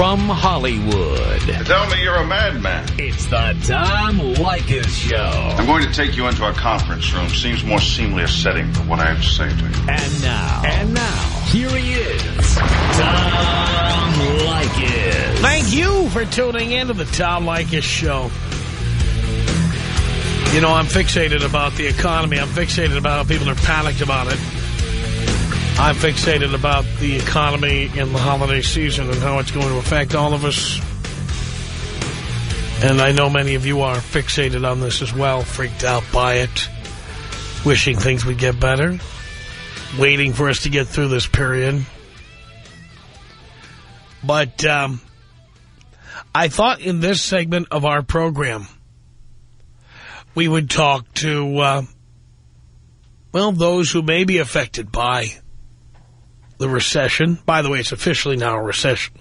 From Hollywood. Tell me you're a madman. It's the Tom Leykis Show. I'm going to take you into a conference room. Seems more seemly a setting for what I have to say to you. And now. And now. Here he is. Tom Leykis. Thank you for tuning in to the Tom Leykis Show. You know, I'm fixated about the economy. I'm fixated about how people are panicked about it. I'm fixated about the economy in the holiday season and how it's going to affect all of us. And I know many of you are fixated on this as well, freaked out by it, wishing things would get better, waiting for us to get through this period. But um, I thought in this segment of our program, we would talk to, uh, well, those who may be affected by the recession. By the way, it's officially now a recession.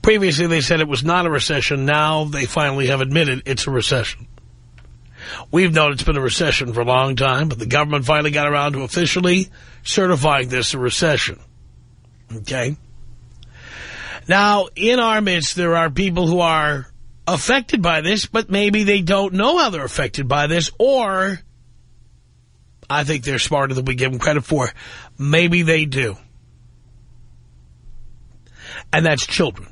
Previously, they said it was not a recession. Now they finally have admitted it's a recession. We've known it's been a recession for a long time, but the government finally got around to officially certifying this a recession. Okay? Now, in our midst, there are people who are affected by this, but maybe they don't know how they're affected by this, or I think they're smarter than we give them credit for. Maybe they do. And that's children.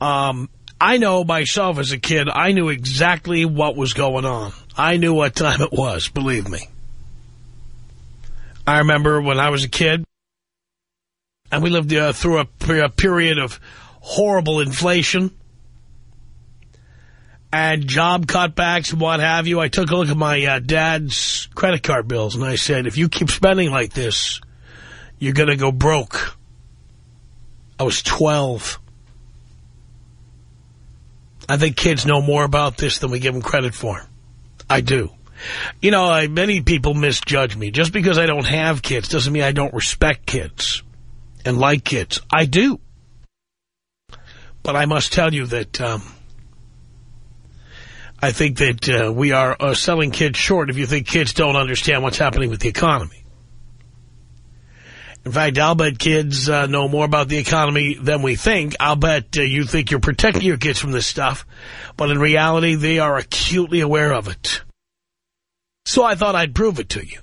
Um, I know myself as a kid, I knew exactly what was going on. I knew what time it was, believe me. I remember when I was a kid, and we lived uh, through a, a period of horrible inflation and job cutbacks and what have you, I took a look at my uh, dad's credit card bills, and I said, if you keep spending like this, you're going to go broke. I was 12. I think kids know more about this than we give them credit for. I do. You know, I, many people misjudge me. Just because I don't have kids doesn't mean I don't respect kids and like kids. I do. But I must tell you that... Um, I think that uh, we are uh, selling kids short if you think kids don't understand what's happening with the economy. In fact, I'll bet kids uh, know more about the economy than we think. I'll bet uh, you think you're protecting your kids from this stuff, but in reality, they are acutely aware of it. So I thought I'd prove it to you.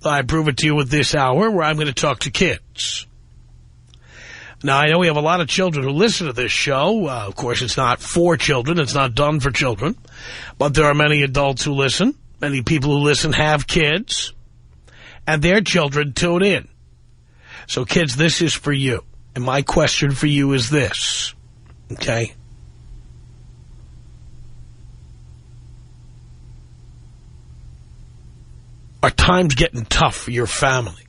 Thought I'd prove it to you with this hour where I'm going to talk to kids. Now, I know we have a lot of children who listen to this show. Uh, of course, it's not for children. It's not done for children. But there are many adults who listen. Many people who listen have kids. And their children tune in. So, kids, this is for you. And my question for you is this. Okay? Are times getting tough for your family?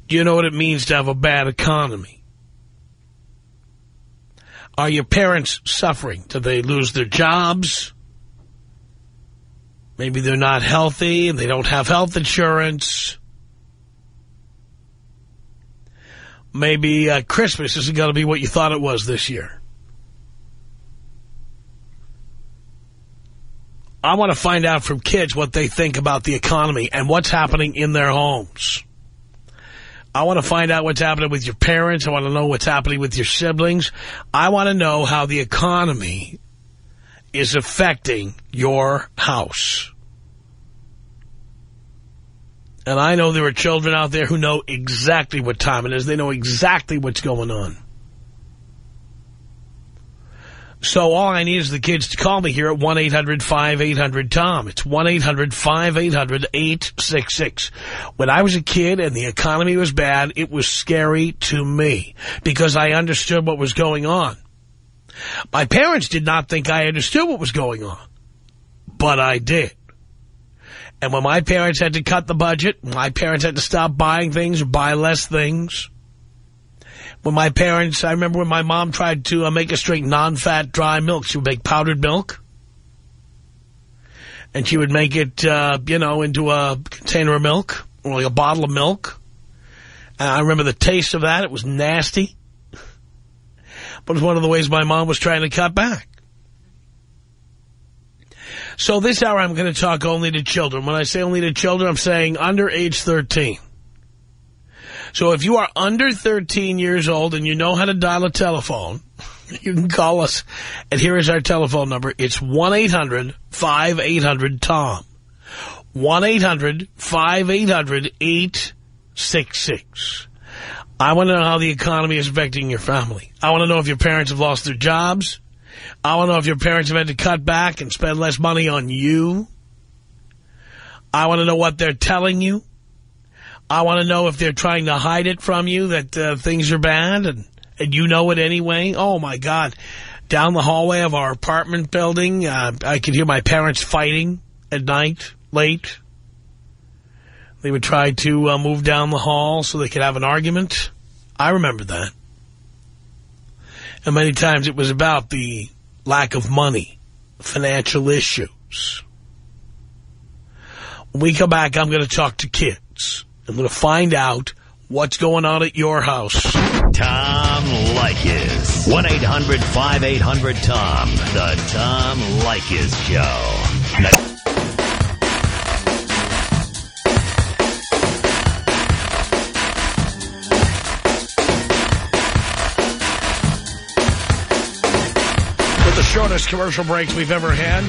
Do you know what it means to have a bad economy? Are your parents suffering? Do they lose their jobs? Maybe they're not healthy and they don't have health insurance. Maybe uh, Christmas isn't going to be what you thought it was this year. I want to find out from kids what they think about the economy and what's happening in their homes. I want to find out what's happening with your parents. I want to know what's happening with your siblings. I want to know how the economy is affecting your house. And I know there are children out there who know exactly what time it is. They know exactly what's going on. So all I need is the kids to call me here at 1-800-5800-TOM. It's 1-800-5800-866. When I was a kid and the economy was bad, it was scary to me because I understood what was going on. My parents did not think I understood what was going on, but I did. And when my parents had to cut the budget, my parents had to stop buying things or buy less things, when my parents, I remember when my mom tried to uh, make us drink non-fat dry milk. She would make powdered milk. And she would make it, uh, you know, into a container of milk or like a bottle of milk. And I remember the taste of that. It was nasty. But it was one of the ways my mom was trying to cut back. So this hour I'm going to talk only to children. When I say only to children, I'm saying under age 13. So if you are under 13 years old and you know how to dial a telephone, you can call us. And here is our telephone number. It's 1-800-5800-TOM. 1-800-5800-866. I want to know how the economy is affecting your family. I want to know if your parents have lost their jobs. I want to know if your parents have had to cut back and spend less money on you. I want to know what they're telling you. I want to know if they're trying to hide it from you, that uh, things are bad, and, and you know it anyway. Oh, my God. Down the hallway of our apartment building, uh, I could hear my parents fighting at night, late. They would try to uh, move down the hall so they could have an argument. I remember that. And many times it was about the lack of money, financial issues. When we come back, I'm going to talk to kids. I'm going to find out what's going on at your house. Tom Leykis. 1-800-5800-TOM. The Tom Leykis Show. With the shortest commercial breaks we've ever had.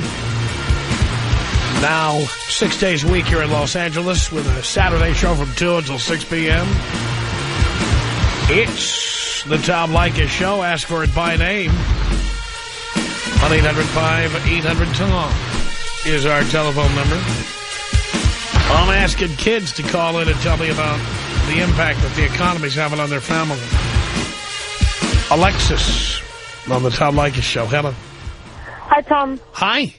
Now, six days a week here in Los Angeles with a Saturday show from 2 until 6 p.m. It's the Tom Leykis Show. Ask for it by name. 1-800-5800-TOM is our telephone number. I'm asking kids to call in and tell me about the impact that the economy's having on their family. Alexis on the Tom Leykis Show. Hello. Hi, Tom. Hi.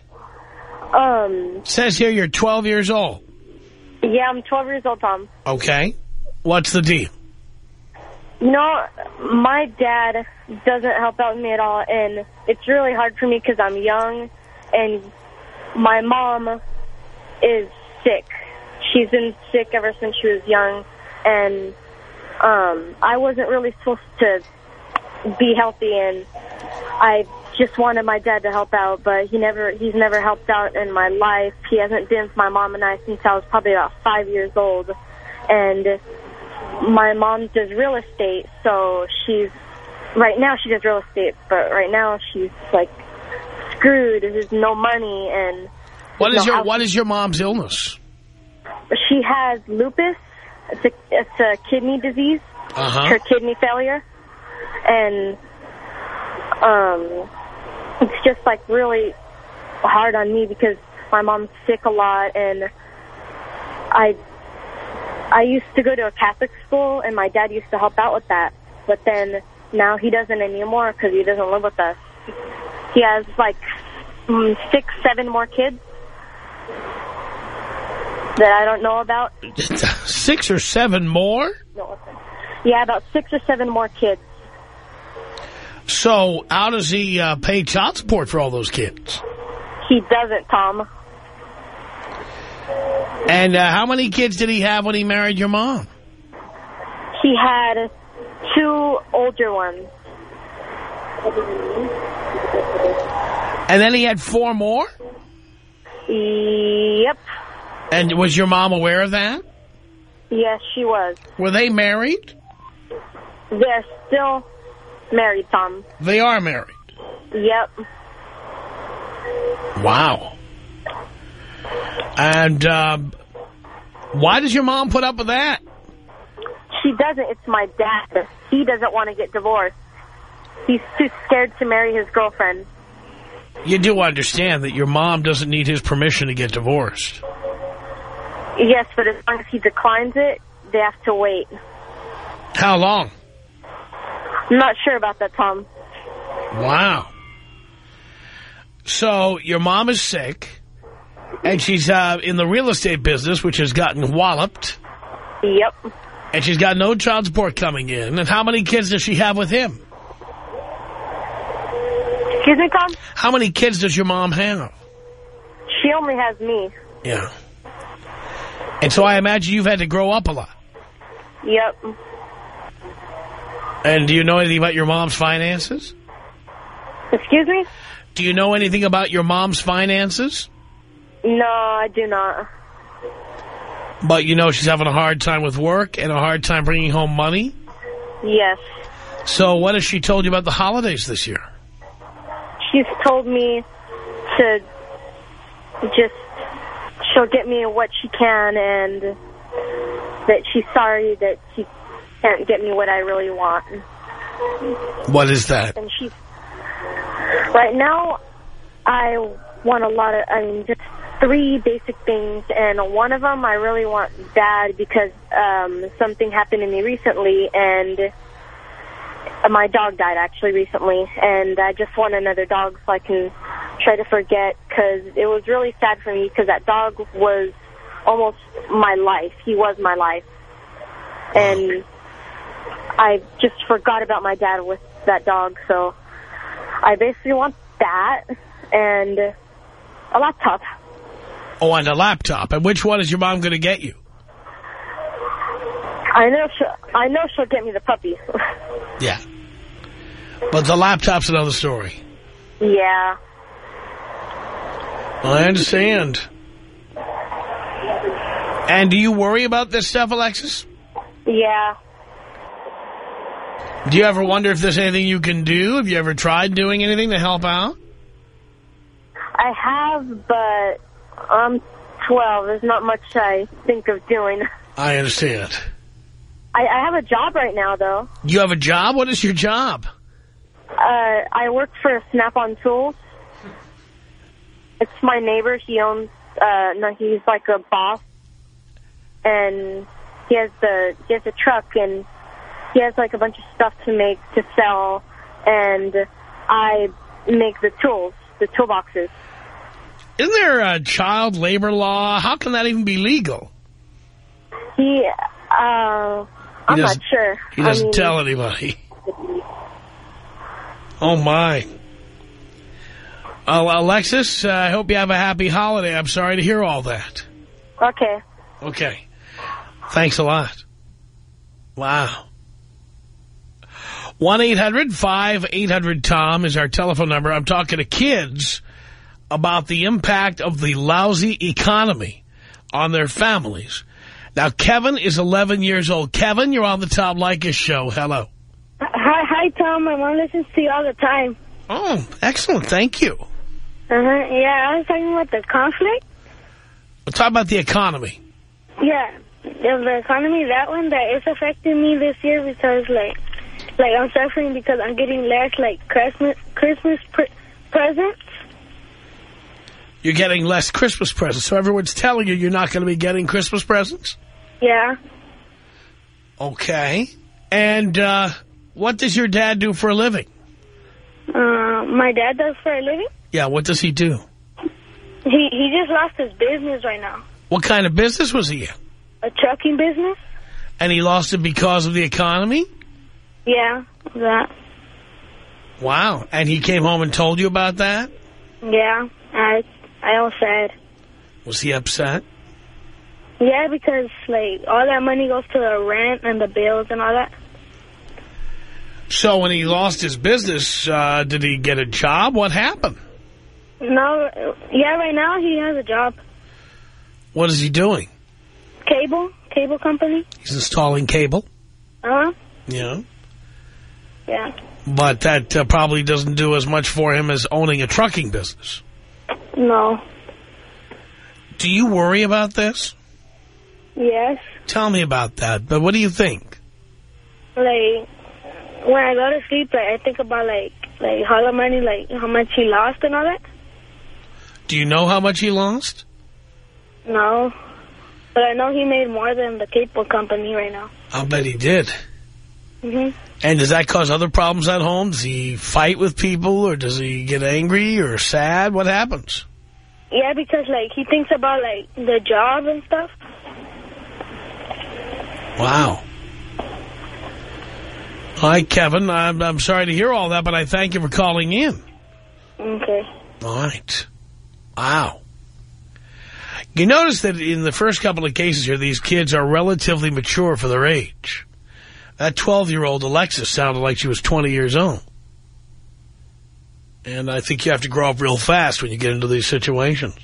Um, Says here you're 12 years old. yeah, I'm 12 years old, Tom. Okay. What's the deal? You know, my dad doesn't help out with me at all, and it's really hard for me because I'm young, and my mom is sick. She's been sick ever since she was young, and um, I wasn't really supposed to be healthy, and I just wanted my dad to help out, but he never he's never helped out in my life. He hasn't been with my mom and I since I was probably about five years old, and my mom does real estate, so she's right now she does real estate, but right now she's like screwed. There's no money, and What is No, your I- What is your mom's illness? she has lupus. It's a it's a kidney disease. Uh huh. her kidney failure, and um, it's just like really hard on me because my mom's sick a lot, and I I used to go to a Catholic school, and my dad used to help out with that, but then now he doesn't anymore because he doesn't live with us. He has like mm, six, seven more kids that I don't know about. Six or seven more. Yeah, about six or seven more kids. So how does he uh, pay child support for all those kids? He doesn't, Tom. And uh, how many kids did he have when he married your mom? He had two older ones. And then he had four more. Yep. And was your mom aware of that? Yes, she was. Were they married? They're still married, Tom. They are married. Yep. Wow. And um, why does your mom put up with that? She doesn't. It's my dad. He doesn't want to get divorced. He's too scared to marry his girlfriend. You do understand that your mom doesn't need his permission to get divorced. Yes, but as long as he declines it, they have to wait. How long? I'm not sure about that, Tom. Wow. So your mom is sick, and she's uh, in the real estate business, which has gotten walloped, Yep. and she's got no child support coming in. And how many kids does she have with him? Excuse me, Tom? How many kids does your mom have? She only has me. Yeah. And so I imagine you've had to grow up a lot. Yep. And do you know anything about your mom's finances? Excuse me? Do you know anything about your mom's finances? No, I do not. But you know she's having a hard time with work and a hard time bringing home money. Yes. So what has she told you about the holidays this year? She's told me to just, she'll get me what she can and that she's sorry that she can't get me what I really want. What is that? And she's, right now, I want a lot of, I mean, just three basic things, and one of them I really want Dad because um, something happened to me recently, and my dog died actually recently, and I just want another dog so I can try to forget because it was really sad for me because that dog was almost my life. He was my life, and I just forgot about my dad with that dog, so I basically want that and a laptop. Oh, and a laptop. And which one is your mom going to get you? I know she'll, I know she'll get me the puppy. Yeah. But the laptop's another story. yeah. I understand. And do you worry about this stuff, Alexis? Yeah. Do you ever wonder if there's anything you can do? Have you ever tried doing anything to help out? I have, but I'm 12. There's not much I think of doing. I understand. I, I have a job right now, though. You have a job? What is your job? Uh, I work for Snap-on Tools. It's my neighbor. He owns, uh, no, he's like a boss. And he has the, he has a truck and he has like a bunch of stuff to make, to sell. And I make the tools, the toolboxes. Isn't there a child labor law? How can that even be legal? He, uh, I'm not doesn't- sure. He doesn't I mean, tell anybody. Oh, my. Oh, Alexis, uh, I hope you have a happy holiday. I'm sorry to hear all that. Okay. Okay. Thanks a lot. Wow. 1-800-5800-TOM is our telephone number. I'm talking to kids about the impact of the lousy economy on their families. Now, Kevin is 11 years old. Kevin, you're on the Tom Leykis show. Hello. Hi, hi, Tom. My mom listens to you all the time. Oh, excellent. Thank you. Uh-huh. Yeah, I was talking about the conflict. We'll talk about the economy. Yeah, the economy, that one, that is affecting me this year because, like, like I'm suffering because I'm getting less, like, Christmas Christmas pre presents. You're getting less Christmas presents, so everyone's telling you you're not going to be getting Christmas presents? Yeah. Okay. And uh, what does your dad do for a living? Uh, my dad does for a living. Yeah, what does he do? He he just lost his business right now. What kind of business was he in? A trucking business. And he lost it because of the economy? Yeah, that. Wow. And he came home and told you about that? Yeah, I I was sad. Was he upset? Yeah, because like all that money goes to the rent and the bills and all that. So when he lost his business, uh, did he get a job? What happened? No, yeah, right now he has a job. What is he doing? Cable, cable company. He's installing cable. Uh huh. Yeah. Yeah. But that uh, probably doesn't do as much for him as owning a trucking business. No. Do you worry about this? Yes. Tell me about that. But what do you think? Like when I go to sleep, like I think about like like how the money, like how much he lost and all that. Do you know how much he lost? No. But I know he made more than the cable company right now. I'll bet he did. Mhm. And does that cause other problems at home? Does he fight with people or does he get angry or sad? What happens? Yeah, because like he thinks about like the job and stuff. Wow. Hi, Kevin. I'm, I'm sorry to hear all that, but I thank you for calling in. Okay. All right. Wow. You notice that in the first couple of cases here, these kids are relatively mature for their age. That 12-year-old Alexis sounded like she was 20 years old. And I think you have to grow up real fast when you get into these situations.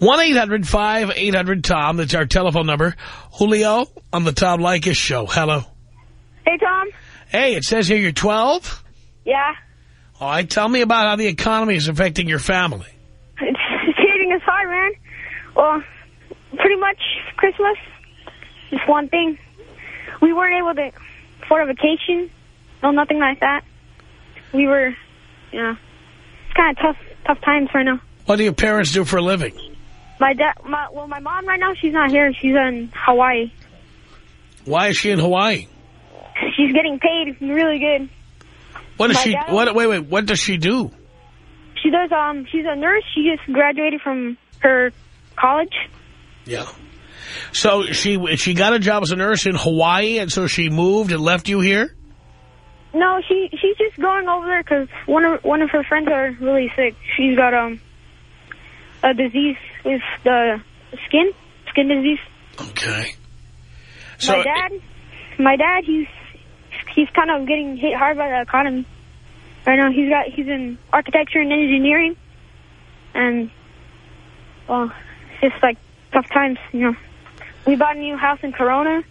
1-800-5800-TOM. That's our telephone number. Julio on the Tom Leykis show. Hello. Hey, Tom. Hey, it says here you're 12. Yeah. All right, tell me about how the economy is affecting your family. It's, it's hitting us hard, man. Well, pretty much Christmas, just one thing. We weren't able to afford a vacation. No, nothing like that. We were, you know, it's kind of tough, tough times right now. What do your parents do for a living? My dad, my, well, my mom right now, she's not here. She's in Hawaii. Why is she in Hawaii? She's getting paid really good. What does My she, dad- what, wait, wait, what does she do? She does, um, she's a nurse. She just graduated from her college. Yeah. So she, she got a job as a nurse in Hawaii, and so she moved and left you here? No, she she's just going over there because one of one of her friends are really sick. She's got um a disease with the skin, skin disease. Okay. So, my dad, my dad, he's he's kind of getting hit hard by the economy. Right now, he's got he's in architecture and engineering, and well, it's just like tough times, you know. We bought a new house in Corona.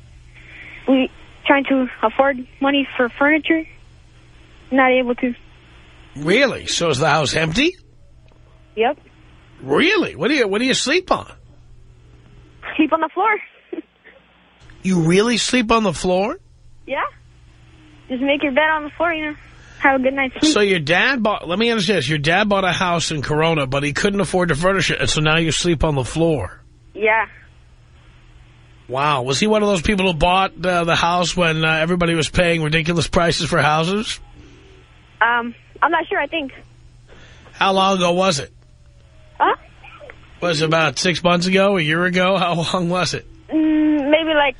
We trying to afford money for furniture. Not able to. really? So is the house empty? Yep. Really? What do you, what do you sleep on? Sleep on the floor. You really sleep on the floor? yeah. Just make your bed on the floor, you know. Have a good night's sleep. So your dad bought, let me understand this, your dad bought a house in Corona, but he couldn't afford to furnish it, and so now you sleep on the floor. yeah. Wow. Was he one of those people who bought uh, the house when uh, everybody was paying ridiculous prices for houses? Um, I'm not sure. I think. How long ago was it? Huh? Was it about six months ago, a year ago? How long was it? Mm, maybe like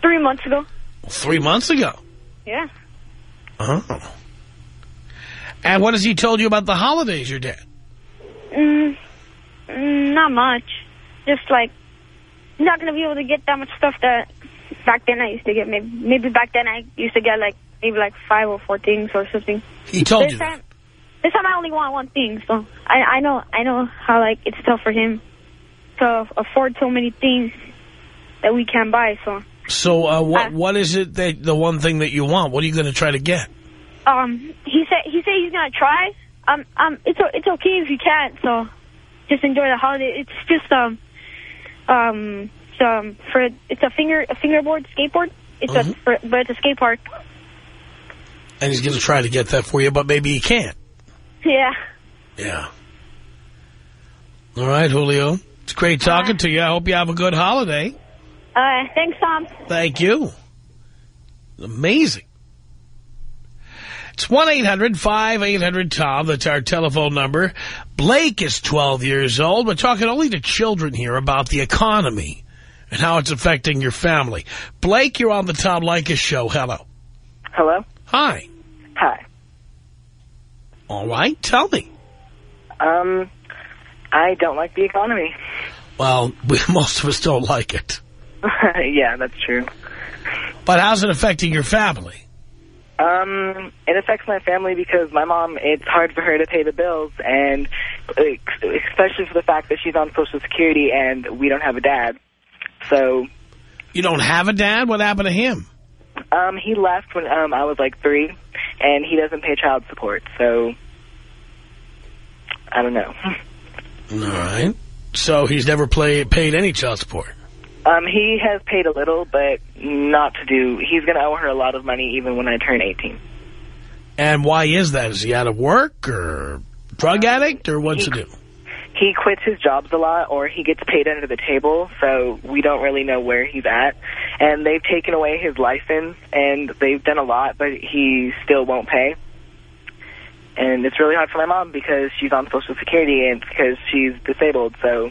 three months ago. Three months ago. Yeah. Oh. And what has he told you about the holidays, your dad? Mm, mm, not much. Just like not gonna be able to get that much stuff that back then I used to get. Maybe maybe back then I used to get like maybe like five or four things or something. He told this you time, this time I only want one thing. So I I know I know how like it's tough for him to afford so many things that we can't buy. So So uh, what Uh, what is it that the one thing that you want? What are you going to try to get? um he said he said he's gonna try. Um um it's it's okay if you can't. So just enjoy the holiday. It's just um um um for it's a finger a fingerboard skateboard. It's a for, but it's a skate park. And he's going to try to get that for you, but maybe he can't. Yeah. Yeah. All right, Julio. It's great talking to you. I hope you have a good holiday. Uh, thanks, Tom. Thank you. Amazing. It's 1-800-5800-TOM. That's our telephone number. Blake is 12 years old. We're talking only to children here about the economy and how it's affecting your family. Blake, you're on the Tom Leykis show. Hello. Hello? Hi. Hi. All right. Tell me. Um, I don't like the economy. Well, we, most of us don't like it. yeah, that's true. But how's it affecting your family? Um, it affects my family because my mom, it's hard for her to pay the bills, and especially for the fact that she's on Social Security and we don't have a dad. So, You don't have a dad? What happened to him? um, he left when um, I was like three, and he doesn't pay child support, so I don't know. All right. So he's never play, paid any child support. Um, he has paid a little, but not to do. He's going to owe her a lot of money even when I turn 18. And why is that? Is he out of work or drug addict or what's he- he do? He quits his jobs a lot, or he gets paid under the table, so we don't really know where he's at. And they've taken away his license, and they've done a lot, but he still won't pay. And it's really hard for my mom because she's on Social Security and because she's disabled, so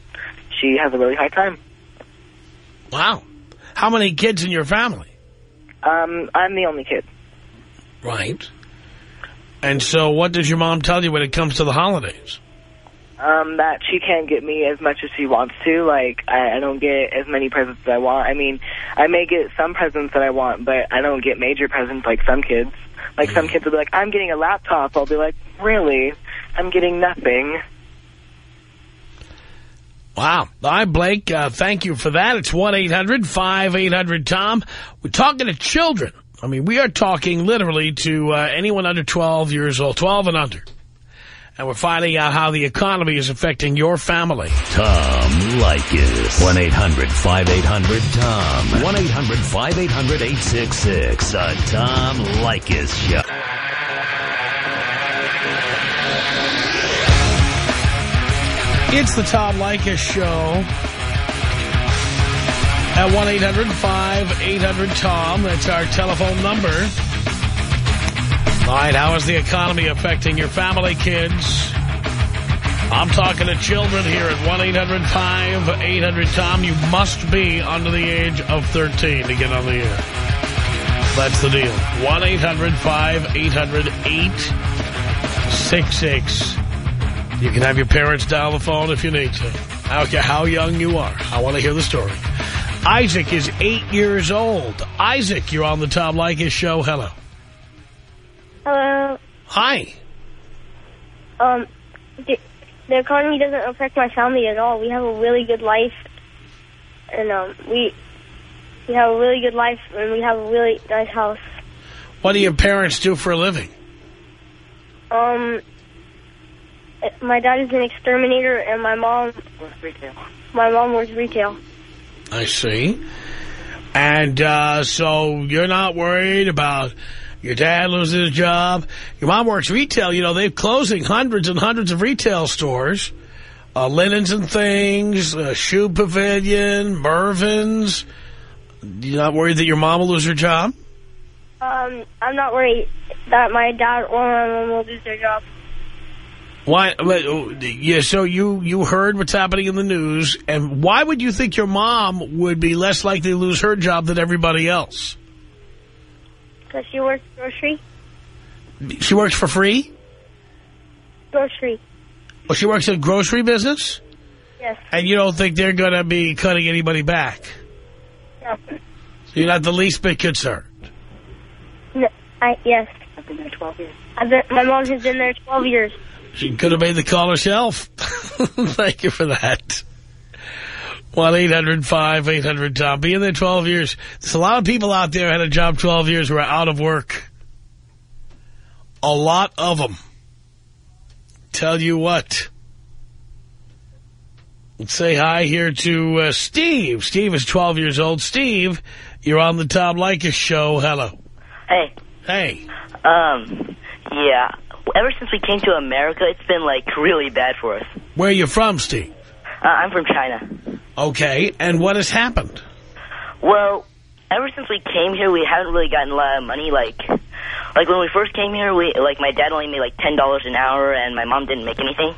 she has a really hard time. Wow. How many kids in your family? Um, I'm the only kid. Right. And so what does your mom tell you when it comes to the holidays? Um, that she can't get me as much as she wants to. Like, I, I don't get as many presents as I want. I mean, I may get some presents that I want, but I don't get major presents like some kids. Like, some kids will be like, I'm getting a laptop. I'll be like, really? I'm getting nothing. Wow. All right, Blake, uh, thank you for that. It's 1-800-5800-TOM. We're talking to children. I mean, we are talking literally to uh, anyone under 12 years old, 12 and under. And we're finding out how the economy is affecting your family. Tom Leykis. 1-800-5800-TOM. 1-800-5800-866. The Tom Leykis Show. It's the Tom Leykis Show at 1-800-5800-TOM. That's our telephone number. All right, how is the economy affecting your family, kids? I'm talking to children here at 1-800-5800-TOM. You must be under the age of 13 to get on the air. That's the deal. 1-800-5800-866. You can have your parents dial the phone if you need to. I don't care how young you are. I want to hear the story. Isaac is eight years old. Isaac, you're on the Tom Leykis show. Hello. Hello. Hi. Um, the, the economy doesn't affect my family at all. We have a really good life, and um, we we have a really good life, and we have a really nice house. What do your parents do for a living? Um, my dad is an exterminator, and my mom works retail. my mom works retail. I see. And uh, so you're not worried about your dad losing his job. Your mom works retail. You know, they're closing hundreds and hundreds of retail stores. Uh, linens and things, uh, Shoe Pavilion, Mervyn's. You're not worried that your mom will lose her job? Um, I'm not worried that my dad or my mom will lose their job. Why? Uh, yeah, so you, you heard what's happening in the news, and why would you think your mom would be less likely to lose her job than everybody else? Because she works grocery. She works for free? Grocery. Well, she works in grocery business? Yes. And you don't think they're going to be cutting anybody back? No. So you're not the least bit concerned? no I, yes. I've been there 12 years. Been, my mom has been there 12 years. She could have made the call herself. Thank you for that. 1-800-5800-TOM. Being there 12 years. There's a lot of people out there who had a job 12 years who are out of work. A lot of them. Tell you what. Let's say hi here to uh, Steve. Steve is 12 years old. Steve, you're on the Tom Leykis show. Hello. Hey, Hey. um, yeah. Ever since we came to America, it's been, like, really bad for us. Where are you from, Steve? Uh, I'm from China. Okay, and what has happened? Well, ever since we came here, we haven't really gotten a lot of money. Like, like when we first came here, we like my dad only made like $10 an hour, and my mom didn't make anything.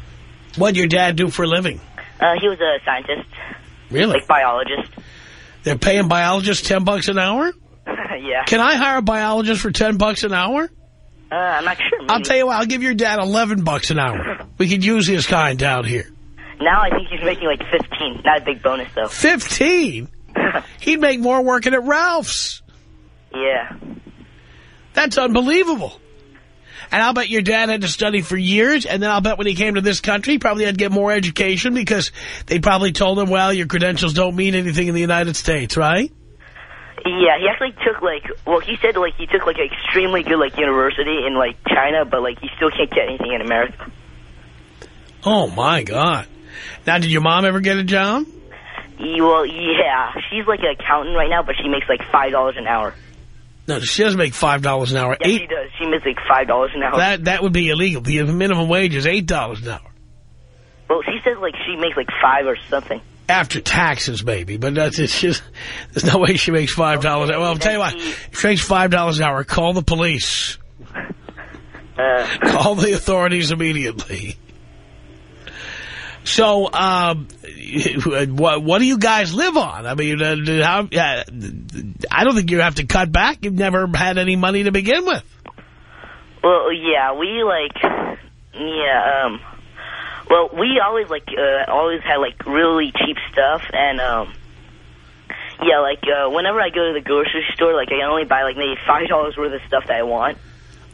What did your dad do for a living? Uh, he was a scientist, Really? like biologist. They're paying biologists 10 bucks an hour? yeah. Can I hire a biologist for 10 bucks an hour? Uh, I'm not sure. Maybe. I'll tell you what, I'll give your dad 11 bucks an hour. We could use his kind down here. Now I think he's making like 15. Not a big bonus, though. 15? He'd make more working at Ralph's. yeah. That's unbelievable. And I'll bet your dad had to study for years, and then I'll bet when he came to this country, he probably had to get more education because they probably told him, well, your credentials don't mean anything in the United States, right? Yeah, he actually took, like, well, he said, like, he took, like, an extremely good, like, university in, like, China, but, like, he still can't get anything in America. Oh, my God. Now, did your mom ever get a job? Well, yeah, she's, like, an accountant right now, but she makes, like, $5 an hour. No, she doesn't make $5 an hour. Yeah, Eight, she does. She makes, like, $5 an hour. that, that would be illegal. The minimum wage is $8 an hour. well, she says, like, she makes, like, 5 or something. After taxes, maybe, but that's it's just there's no way she makes five dollars. Well, I'll tell you what, if she makes five dollars an hour. Call the police. Uh, Call the authorities immediately. So, um, what what do you guys live on? I mean, uh, how? Uh, I don't think you have to cut back. You've never had any money to begin with. well, yeah, we, like, yeah, um, well, we always, like, uh, always had, like, really cheap stuff, and, um, yeah, like, uh, whenever I go to the grocery store, like, I only buy, like, maybe $5 worth of stuff that I want.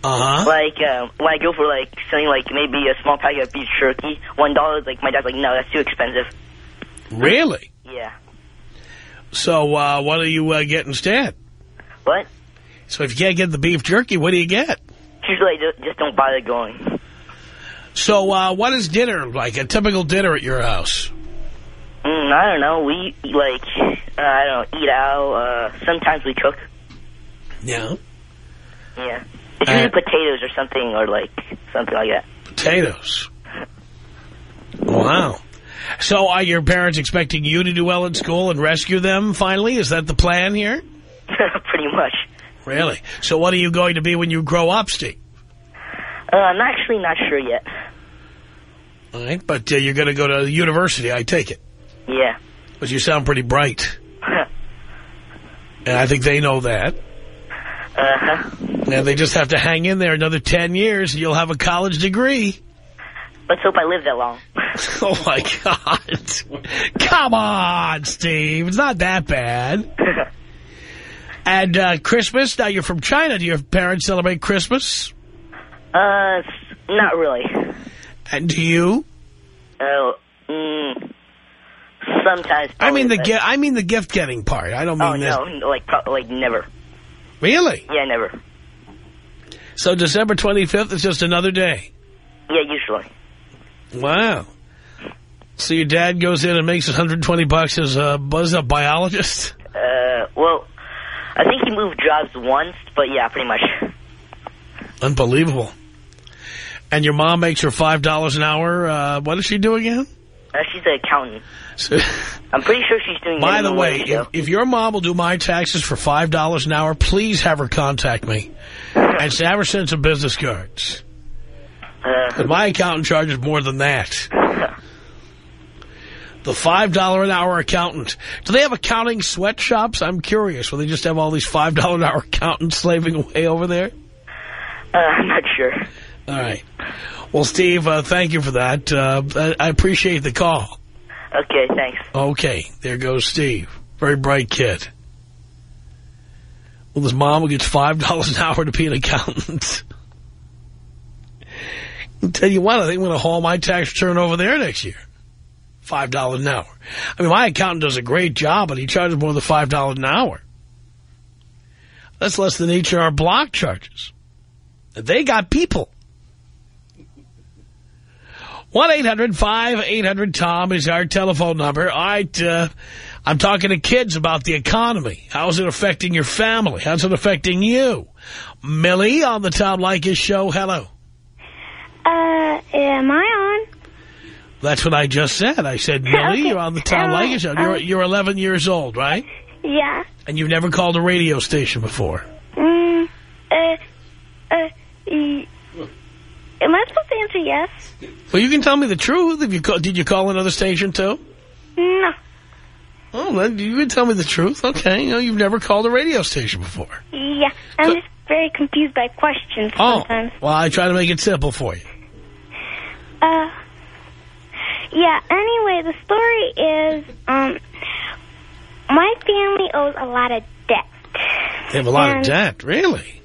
Uh huh. Like, um, when I go for, like, something like maybe a small packet of beef jerky, $1, like, my dad's like, no, that's too expensive. Really? Yeah. So uh, what do you uh, get instead? What? So if you can't get the beef jerky, what do you get? Usually I just don't bother going. So uh, what is dinner like? A typical dinner at your house? Mm, I don't know. We like uh, I don't eat out. Uh, sometimes we cook. Yeah. Yeah. It's usually potatoes or something or like something like that. Potatoes. Wow. So are your parents expecting you to do well in school and rescue them finally? Is that the plan here? Pretty much. Really? So what are you going to be when you grow up, Steve? Uh, I'm actually not sure yet. All right, but uh, you're going to go to university, I take it. Yeah. But you sound pretty bright. And I think they know that. uh-huh. And they just have to hang in there another 10 years and you'll have a college degree. Let's hope I live that long. Oh, my God. Come on, Steve. It's not that bad. And uh, Christmas, now you're from China. Do your parents celebrate Christmas? Uh, not really. And do you? Oh, mm, sometimes. I mean the probably, gi I mean the gift getting part. I don't mean Oh this. no, no, like like never. Really? Yeah, never. So December 25th is just another day. Yeah, usually. Wow. So your dad goes in and makes 120 bucks as a, was a biologist? Uh, well, I think he moved jobs once, but yeah, pretty much. Unbelievable. And your mom makes her $5 an hour. Uh, what does she do again? Uh, she's an accountant. So, I'm pretty sure she's doing. by the way, if, if your mom will do my taxes for $5 an hour, please have her contact me. And have her send some business cards. Uh, my accountant charges more than that. The $5 an hour accountant. Do they have accounting sweatshops? I'm curious. Will they just have all these $5 an hour accountants slaving away over there? uh, I'm not sure. All right. Well, Steve, uh, thank you for that. Uh, I I appreciate the call. Okay, thanks. Okay, there goes Steve. Very bright kid. Well, his mom gets $5 an hour to be an accountant. I'll tell you what, I think I'm going to haul my tax return over there next year. $5 an hour. I mean, my accountant does a great job, but he charges more than $5 an hour. That's less than H&R Block charges. They got people. 1-800-5800-TOM is our telephone number. All right, uh, I'm talking to kids about the economy. How's it affecting your family? How's it affecting you? Millie on the Tom Leykis show. Hello. Uh, am I on? That's what I just said. I said, Millie, Okay. you're on the Tom Uh, Leykis show. You're, uh, you're 11 years old, right? Yeah. And you've never called a radio station before. Mm, uh, uh, am I supposed answer yes? Well, you can tell me the truth. If you call, Did you call another station, too? No. Oh, then you can tell me the truth. Okay. You know, you've never called a radio station before. Yeah. I'm So- just very confused by questions Oh, sometimes. well, I try to make it simple for you. Uh, yeah, anyway, the story is, um, my family owes a lot of debt. They have a lot of debt. Really?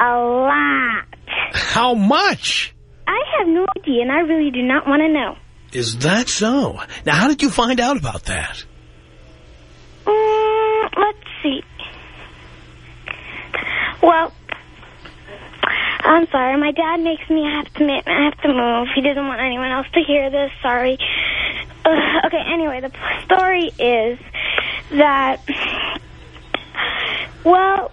A lot. How much? I have no idea, and I really do not want to know. Is that so? Now, how did you find out about that? Mm, let's see. Well, I'm sorry. My dad makes me have to ma- I have to move. He doesn't want anyone else to hear this. Sorry. Uh, okay. Anyway, the story is that well,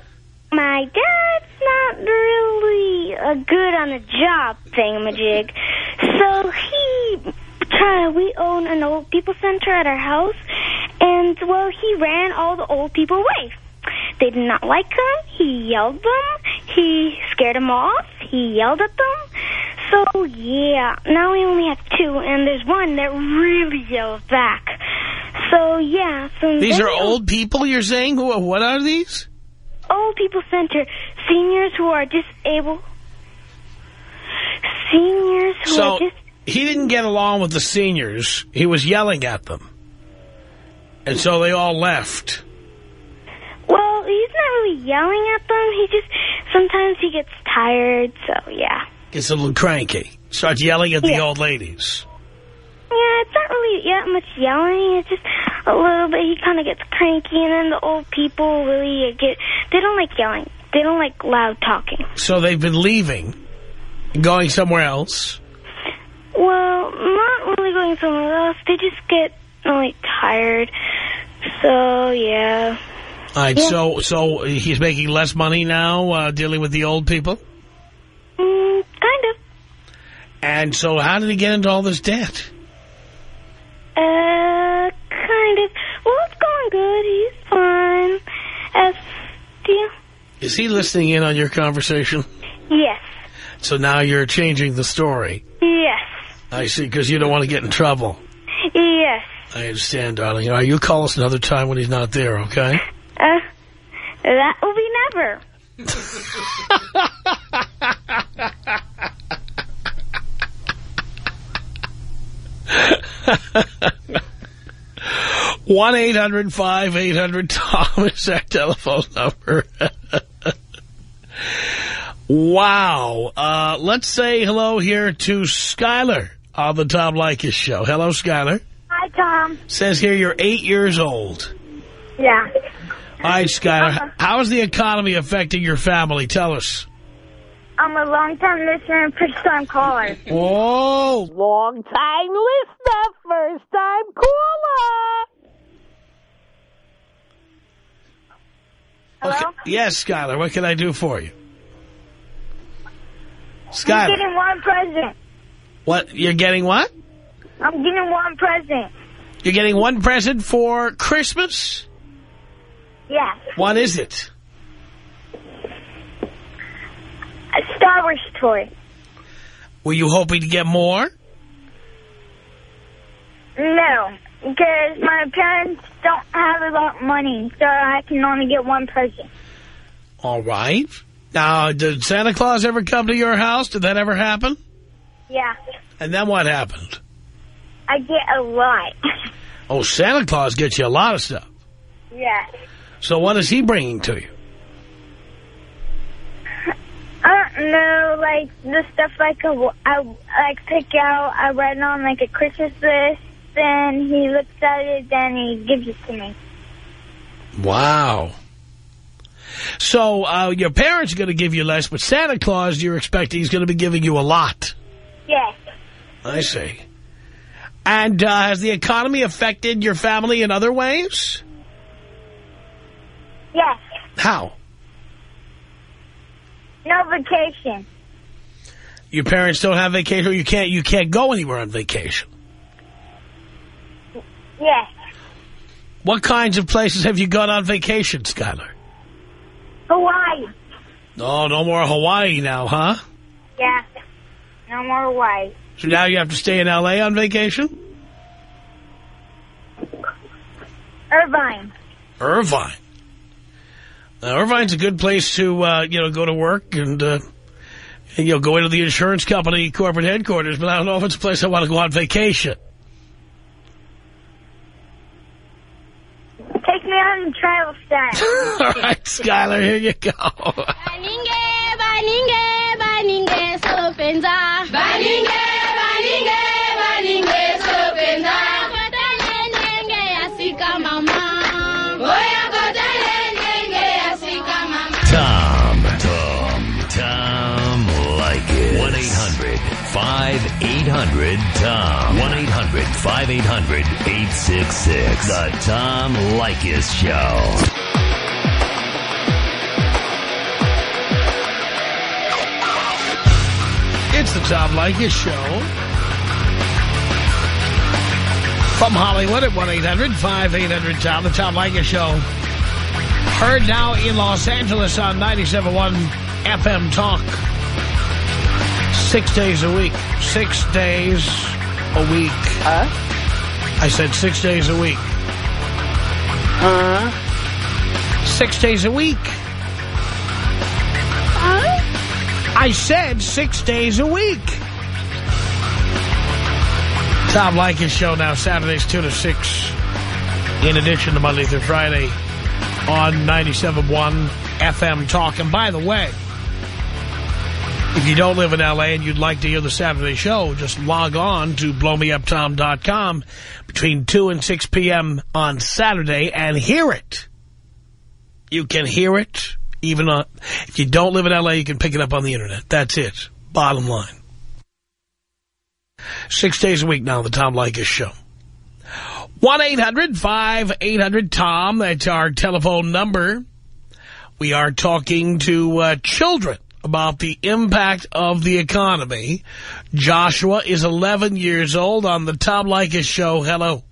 my dad's not really a good on the job thingamajig, so he. Try, we own an old people center at our house, and well, he ran all the old people away. They did not like him. He yelled them. He scared them off. He yelled at them. So, yeah, now we only have two, and there's one that really yells back. So, yeah. So These are old people, you're saying? Who? What are these? Old People Center. Seniors who are disabled. Seniors who So, dis... he didn't get along with the seniors. He was yelling at them. And so they all left. Well, he's not really yelling at them. He just... Sometimes he gets tired, so, yeah. Gets a little cranky. Starts yelling at the Yeah. old ladies. Yeah, it's not really really that much yelling. It's just a little bit. He kind of gets cranky, and then the old people really get. They don't like yelling. They don't like loud talking. So they've been leaving, going somewhere else. Well, not really going somewhere else. They just get like, tired. So yeah. All right, Yeah. so so he's making less money now uh, dealing with the old people? Mm, kind of. And so how did he get into all this debt? Uh, kind of. Well, it's going good. He's fine. As, yeah. Is he listening in on your conversation? So now you're changing the story. Yes. I see, because you don't want to get in trouble. Yes. I understand, darling. All right, you call us another time when he's not there, okay? Uh, that will be never. one eight hundred five eight hundred tom is our telephone number. Wow. Uh, let's say hello here to Skylar on the Tom Leykis show. Hello, Skylar. Hi, Tom. Says here you're eight years old. Yeah. All right, Skylar. How is the economy affecting your family? Tell us. I'm a long-time listener and first-time caller. Whoa. Long-time listener, first-time caller. Hello? Okay. Yes, Skylar. What can I do for you? I'm Skylar. getting one present. What? You're getting what? I'm getting one present. You're getting one present for Christmas? Yeah. What is it? A Star Wars toy. Were you hoping to get more? No, because my parents don't have a lot of money, so I can only get one present. All right. Now, did Santa Claus ever come to your house? Did that ever happen? Yeah. And then what happened? I get a lot. Oh, Santa Claus gets you a lot of stuff. yeah. So what is he bringing to you? I don't know, like, the stuff like a, I like pick out, I write it on like a Christmas list, then he looks at it, then he gives it to me. Wow. So uh, your parents are going to give you less, but Santa Claus, you're expecting he's going to be giving you a lot. Yes. I see. And uh, has the economy affected your family in other ways? Yes. How? No vacation. Your parents don't have vacation, or you can't you can't go anywhere on vacation. Yes. What kinds of places have you gone on vacation, Skylar? Hawaii. Oh, no more Hawaii now, huh? Yeah. No more Hawaii. So now you have to stay in L.A. on vacation? Irvine. Irvine. Now, Irvine's a good place to, uh, you know, go to work and, uh, and, you know, go into the insurance company corporate headquarters, but I don't know if it's a place I want to go on vacation. Take me on travel style. All right, Skylar, here you go. baninge, baninge, baninge, sopenza. Baninge, baninge, 1-800-5800-TOM. 1-800-5800-866. The Tom Leykis Show. It's the Tom Leykis Show. From Hollywood at 1-800-5800-TOM. The Tom Leykis Show. Heard now in Los Angeles on 97.1 FM Talk. Six days a week. Six days a week. Huh? I said six days a week. Huh? Six days a week. Huh? I said six days a week. Tom Leykis show now Saturdays 2 to 6. In addition to Monday through Friday on 97.1 FM Talk. And by the way, If you don't live in L.A. and you'd like to hear the Saturday show, just log on to blowmeuptom.com between 2 and 6 p.m. on Saturday and hear it. You can hear it. Even on, if you don't live in L.A., you can pick it up on the Internet. That's it. Bottom line. Six days a week now, the Tom Leykis Show. 1-800-5800-TOM. That's our telephone number. We are talking to uh, children about the impact of the economy. Joshua is 11 years old on the Tom Leykis Show. Hello.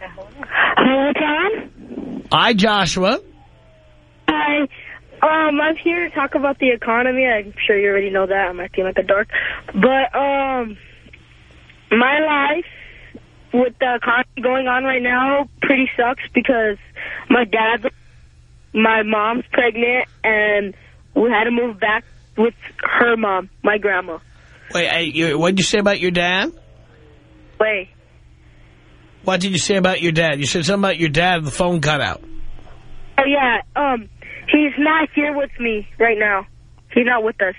Hello, Tom. Hi, Joshua. Hi. Um, I'm here to talk about the economy. I'm sure you already know that. I'm acting like a dork. But, um, my life with the economy going on right now pretty sucks because my dad's, my mom's pregnant, and we had to move back with her mom, my grandma. Wait, I, you, what did you say about your dad? Wait. What did you say about your dad? You said something about your dad and the phone cut out. Oh, yeah. Um, he's not here with me right now. He's not with us.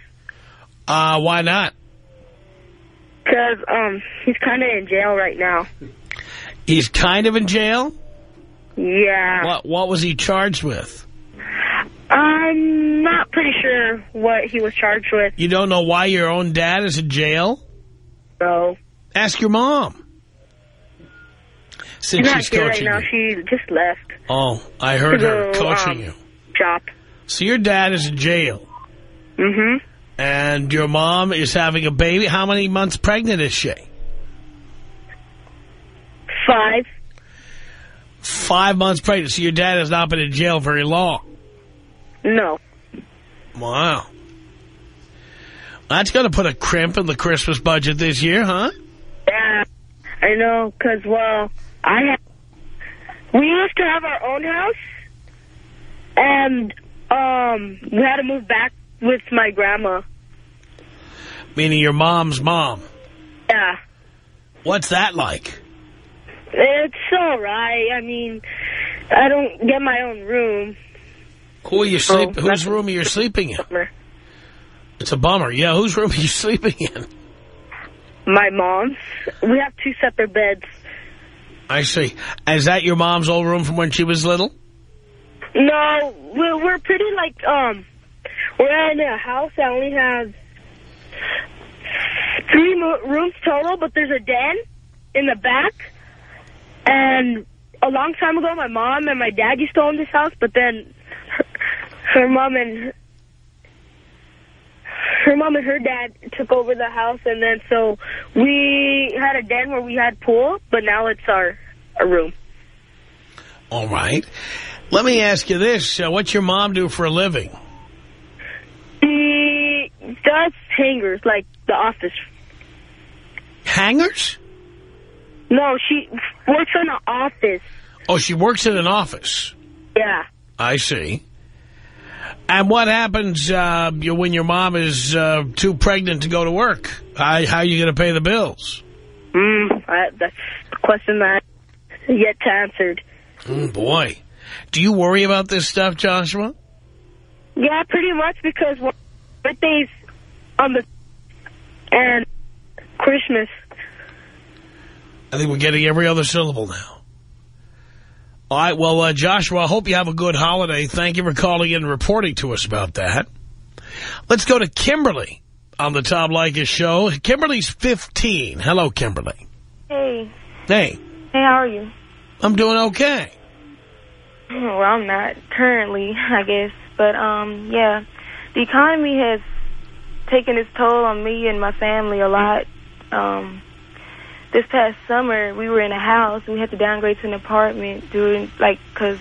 Uh, why not? Because um, he's kind of in jail right now. He's kind of in jail? Yeah. What, what was he charged with? I'm not pretty sure what he was charged with. You don't know why your own dad is in jail? So Ask your mom. she's Since not she's here right now. you. She just left. Oh, I heard To her go, coaching um, you. Shop. So your dad is in jail, Mm-hmm. and your mom is having a baby. How many months pregnant is she? Five. Five months pregnant. So your dad has not been in jail very long. No. Wow. That's going to put a crimp in the Christmas budget this year, huh? Yeah, I know, because, well, I have, we used to have our own house, and um, we had to move back with my grandma. Meaning your mom's mom. Yeah. What's that like? It's all right. I mean, I don't get my own room. Who are you sleep? Oh, whose room are you sleeping in? It's a bummer. Yeah, whose room are you sleeping in? My mom's. We have two separate beds. I see. Is that your mom's old room from when she was little? No, we're, we're pretty like, um, we're in a house that only has three mo rooms total, but there's a den in the back. And a long time ago, my mom and my dad used to own this house, but then her, her mom and her mom and her dad took over the house, and then so we had a den where we had pool, but now it's our, our room. All right. Let me ask you this. Uh, what's your mom do for a living? She does hangers, like the office. Hangers? No, she works in an office. Oh, she works in an office. Yeah. I see. And what happens uh, when your mom is uh, too pregnant to go to work? How, how are you going to pay the bills? Mm, I, that's a question that yet to answered. Mm, boy. Do you worry about this stuff, Joshua? Yeah, pretty much because birthday's on the and Christmas. I think we're getting every other syllable now. All right, well, uh, Joshua, I hope you have a good holiday. Thank you for calling in and reporting to us about that. Let's go to Kimberly on the Tom Leykis show. Kimberly's 15. Hello, Kimberly. Hey. Hey, Hey, how are you? I'm doing okay. Well, I'm not currently, I guess. But, um, yeah, the economy has taken its toll on me and my family a lot. Um, this past summer, we were in a house. and We had to downgrade to an apartment doing, like, because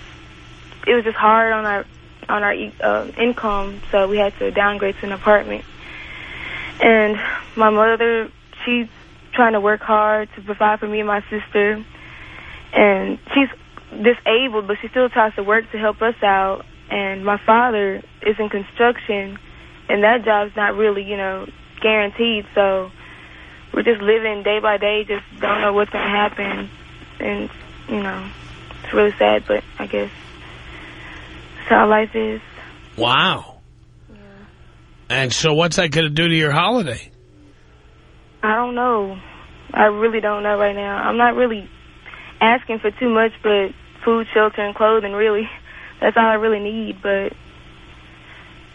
it was just hard on our on our uh, income, so we had to downgrade to an apartment. And my mother, she's trying to work hard to provide for me and my sister. And she's disabled, but she still tries to work to help us out. And my father is in construction, and that job's not really, you know, guaranteed. So we're just living day by day, just don't know what's going to happen. And, you know, it's really sad, but I guess that's how life is. Wow. And so what's that going to do to your holiday? I don't know. I really don't know right now. I'm not really asking for too much, but food, shelter, and clothing, really. That's all I really need, but,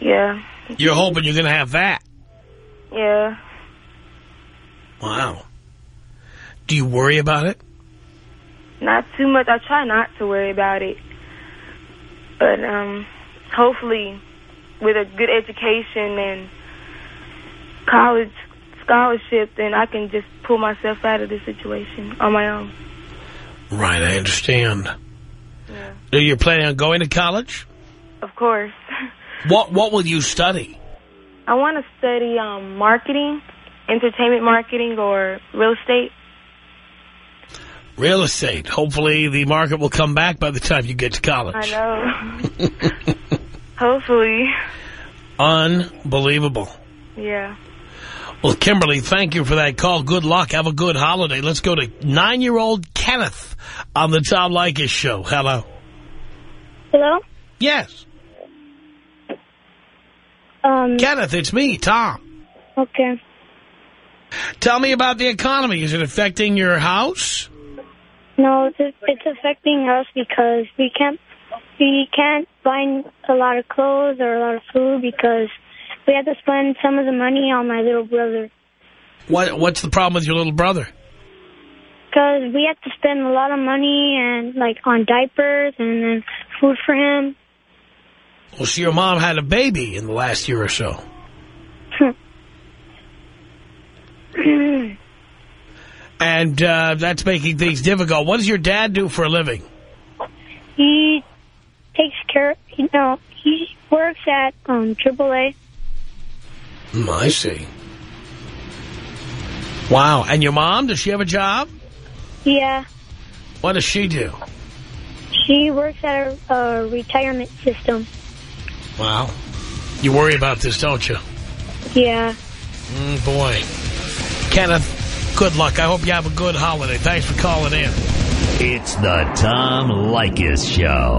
yeah. You're hoping you're going to have that. Yeah. Wow. Do you worry about it? Not too much. I try not to worry about it. But, um, hopefully, with a good education and college scholarship, then I can just pull myself out of this situation on my own. Right, I understand. Yeah. Are you planning on going to college? Of course. What What will you study? I want to study um, marketing, entertainment marketing, or real estate. Real estate. Hopefully the market will come back by the time you get to college. I know. Hopefully. Unbelievable. Yeah. Well, Kimberly, thank you for that call. Good luck. Have a good holiday. Let's go to nine-year-old Kenneth on the Tom Leykis show. Hello. Hello? Yes. Um, Kenneth, it's me, Tom. okay. Tell me about the economy. Is it affecting your house? No, it's, it's affecting us because we can't we can't buy a lot of clothes or a lot of food because we have to spend some of the money on my little brother. What What's the problem with your little brother? Because we have to spend a lot of money and like on diapers and then food for him. Well, so your mom had a baby in the last year or so. And uh, that's making things difficult. What does your dad do for a living? he takes care. You know, he works at um AAA. Hmm, I see. Wow. And your mom, does she have a job? Yeah, What does she do? she works at a, a retirement system. Wow. You worry about this, don't you? Yeah. Mm, boy. Kenneth, good luck. I hope you have a good holiday. Thanks for calling in. It's the Tom Leykis Show.